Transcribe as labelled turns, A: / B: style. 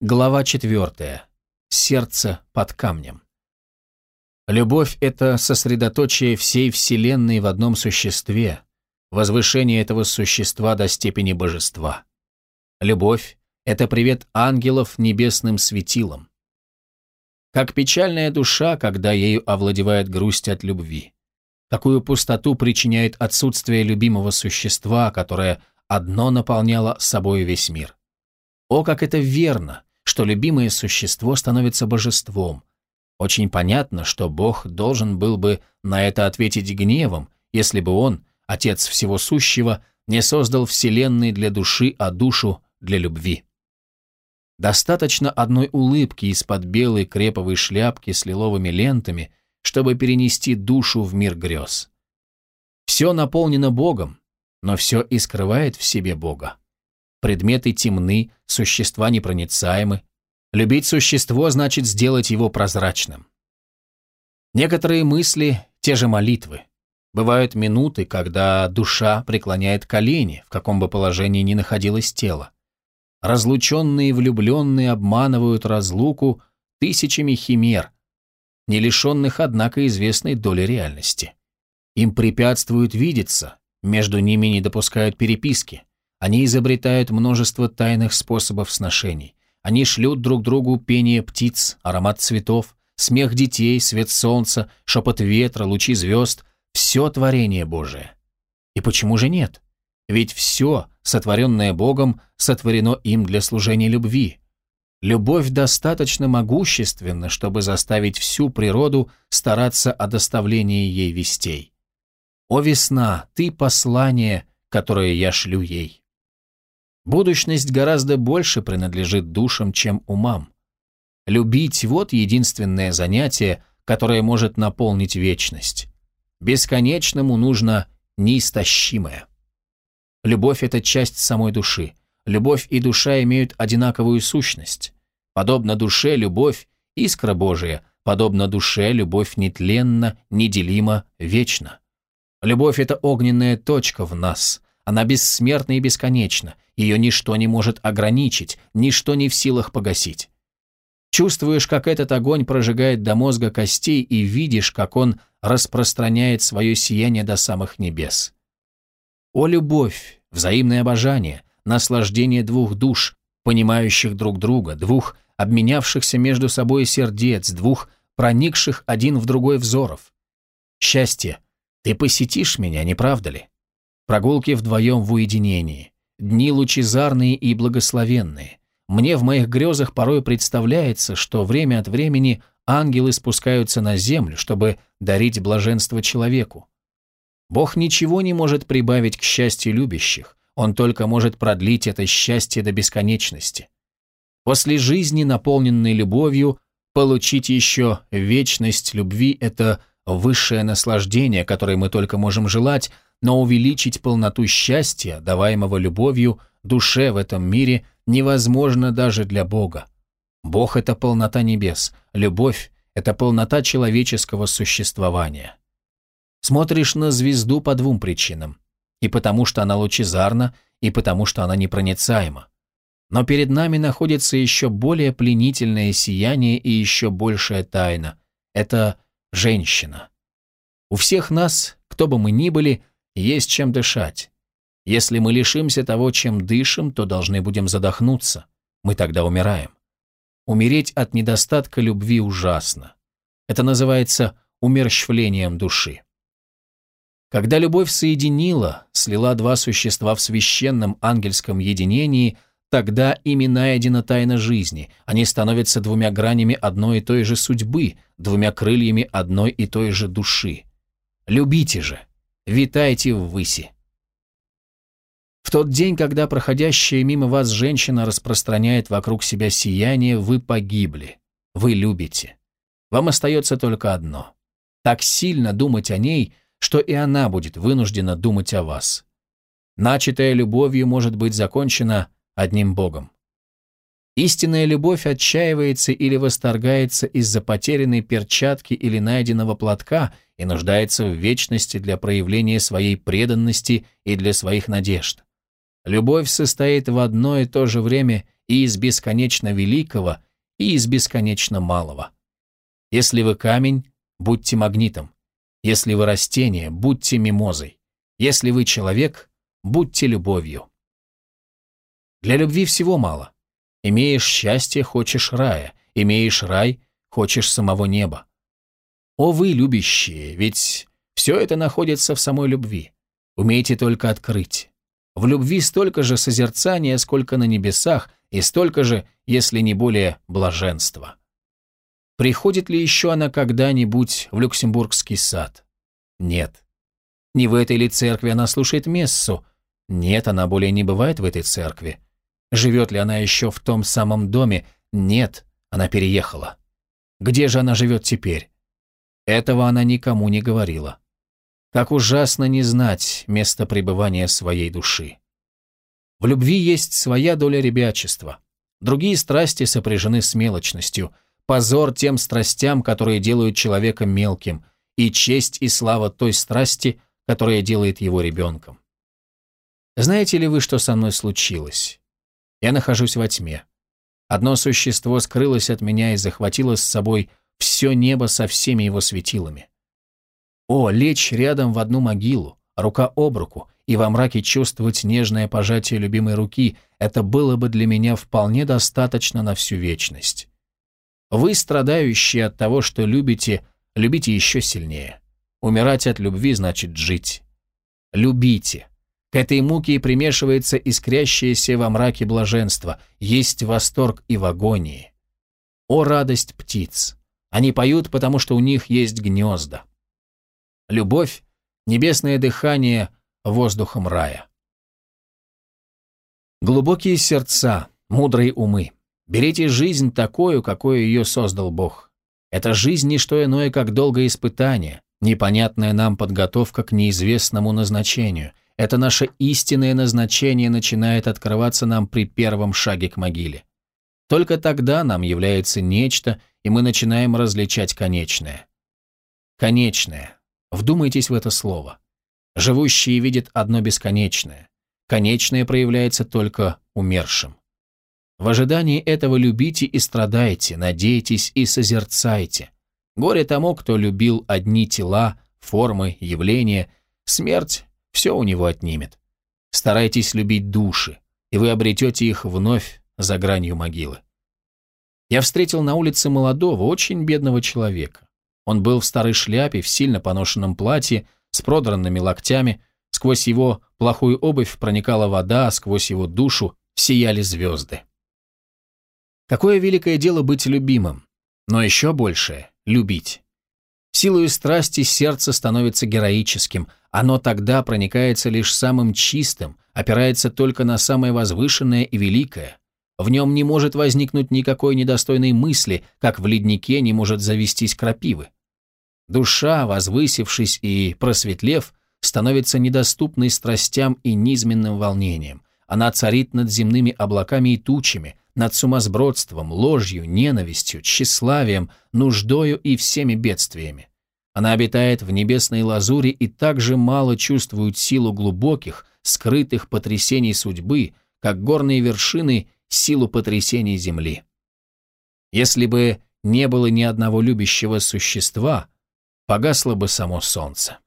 A: Глава 4. Сердце под камнем. Любовь – это сосредоточие всей Вселенной в одном существе, возвышение этого существа до степени божества. Любовь – это привет ангелов небесным светилам. Как печальная душа, когда ею овладевает грусть от любви. Такую пустоту причиняет отсутствие любимого существа, которое одно наполняло собой весь мир. О, как это верно! Что любимое существо становится божеством. Очень понятно, что Бог должен был бы на это ответить гневом, если бы Он, Отец Всего Сущего, не создал Вселенной для души, а душу для любви. Достаточно одной улыбки из-под белой креповой шляпки с лиловыми лентами, чтобы перенести душу в мир грез. Все наполнено Богом, но все и скрывает в себе Бога. Предметы темны, существа непроницаемы. Любить существо значит сделать его прозрачным. Некоторые мысли – те же молитвы. Бывают минуты, когда душа преклоняет колени, в каком бы положении ни находилось тело. Разлученные влюбленные обманывают разлуку тысячами химер, не лишенных, однако, известной доли реальности. Им препятствуют видеться, между ними не допускают переписки. Они изобретают множество тайных способов сношений. Они шлют друг другу пение птиц, аромат цветов, смех детей, свет солнца, шепот ветра, лучи звезд – все творение Божие. И почему же нет? Ведь все, сотворенное Богом, сотворено им для служения любви. Любовь достаточно могущественна, чтобы заставить всю природу стараться о доставлении ей вестей. О весна, ты послание, которое я шлю ей. Будущность гораздо больше принадлежит душам, чем умам. Любить – вот единственное занятие, которое может наполнить вечность. Бесконечному нужно неистощимое. Любовь – это часть самой души. Любовь и душа имеют одинаковую сущность. Подобно душе, любовь – искра Божия, подобно душе, любовь нетленна, неделима, вечна. Любовь – это огненная точка в нас – она бессмертна и бесконечна, ее ничто не может ограничить, ничто не в силах погасить. Чувствуешь, как этот огонь прожигает до мозга костей и видишь, как он распространяет свое сияние до самых небес. О любовь, взаимное обожание, наслаждение двух душ, понимающих друг друга, двух обменявшихся между собой сердец, двух проникших один в другой взоров. Счастье, ты посетишь меня, не правда ли? Прогулки вдвоем в уединении. Дни лучезарные и благословенные. Мне в моих грезах порой представляется, что время от времени ангелы спускаются на землю, чтобы дарить блаженство человеку. Бог ничего не может прибавить к счастью любящих, Он только может продлить это счастье до бесконечности. После жизни, наполненной любовью, получить еще вечность любви – это высшее наслаждение, которое мы только можем желать, но увеличить полноту счастья, даваемого любовью, душе в этом мире невозможно даже для Бога. Бог – это полнота небес, любовь – это полнота человеческого существования. Смотришь на звезду по двум причинам. И потому, что она лучезарна, и потому, что она непроницаема. Но перед нами находится еще более пленительное сияние и еще большая тайна. Это женщина. У всех нас, кто бы мы ни были, есть чем дышать. Если мы лишимся того, чем дышим, то должны будем задохнуться. Мы тогда умираем. Умереть от недостатка любви ужасно. Это называется умерщвлением души. Когда любовь соединила, слила два существа в священном ангельском единении, тогда ими найдена тайна жизни, они становятся двумя гранями одной и той же судьбы, двумя крыльями одной и той же души. Любите же, витайте ввыси. В тот день, когда проходящая мимо вас женщина распространяет вокруг себя сияние, вы погибли. Вы любите. Вам остается только одно. Так сильно думать о ней, что и она будет вынуждена думать о вас. Начатая любовью может быть закончена одним Богом. Истинная любовь отчаивается или восторгается из-за потерянной перчатки или найденного платка и нуждается в вечности для проявления своей преданности и для своих надежд. Любовь состоит в одно и то же время и из бесконечно великого, и из бесконечно малого. Если вы камень, будьте магнитом. Если вы растение, будьте мимозой. Если вы человек, будьте любовью. Для любви всего мало. Имеешь счастье, хочешь рая. Имеешь рай, хочешь самого неба. О вы, любящие, ведь все это находится в самой любви. Умейте только открыть. В любви столько же созерцания, сколько на небесах, и столько же, если не более, блаженства. Приходит ли еще она когда-нибудь в Люксембургский сад? Нет. Не в этой ли церкви она слушает мессу? Нет, она более не бывает в этой церкви. Живет ли она еще в том самом доме? Нет, она переехала. Где же она живет теперь? Этого она никому не говорила. Как ужасно не знать место пребывания своей души. В любви есть своя доля ребячества. Другие страсти сопряжены с мелочностью – позор тем страстям, которые делают человека мелким, и честь и слава той страсти, которая делает его ребенком. Знаете ли вы, что со мной случилось? Я нахожусь во тьме. Одно существо скрылось от меня и захватило с собой все небо со всеми его светилами. О, лечь рядом в одну могилу, рука об руку, и во мраке чувствовать нежное пожатие любимой руки, это было бы для меня вполне достаточно на всю вечность. Вы, страдающие от того, что любите, любите еще сильнее. Умирать от любви значит жить. Любите. К этой муке примешивается искрящееся во мраке блаженство, есть восторг и в агонии. О радость птиц! Они поют, потому что у них есть гнезда. Любовь — небесное дыхание воздухом рая. Глубокие сердца, мудрые умы — Берите жизнь такую, какой ее создал Бог. Эта жизнь не что иное, как долгое испытание, непонятная нам подготовка к неизвестному назначению. Это наше истинное назначение начинает открываться нам при первом шаге к могиле. Только тогда нам является нечто, и мы начинаем различать конечное. Конечное. Вдумайтесь в это слово. Живущие видят одно бесконечное. Конечное проявляется только умершим. В ожидании этого любите и страдайте, надейтесь и созерцайте. Горе тому, кто любил одни тела, формы, явления. Смерть все у него отнимет. Старайтесь любить души, и вы обретете их вновь за гранью могилы. Я встретил на улице молодого, очень бедного человека. Он был в старой шляпе, в сильно поношенном платье, с продранными локтями, сквозь его плохую обувь проникала вода, а сквозь его душу сияли звезды. Какое великое дело быть любимым, но еще большее – любить. Силою страсти сердце становится героическим, оно тогда проникается лишь самым чистым, опирается только на самое возвышенное и великое. В нем не может возникнуть никакой недостойной мысли, как в леднике не может завестись крапивы. Душа, возвысившись и просветлев, становится недоступной страстям и низменным волнениям. Она царит над земными облаками и тучами, над сумасбродством, ложью, ненавистью, тщеславием, нуждою и всеми бедствиями. Она обитает в небесной лазури и так же мало чувствует силу глубоких, скрытых потрясений судьбы, как горные вершины силу потрясений земли. Если бы не было ни одного любящего существа, погасло бы само солнце.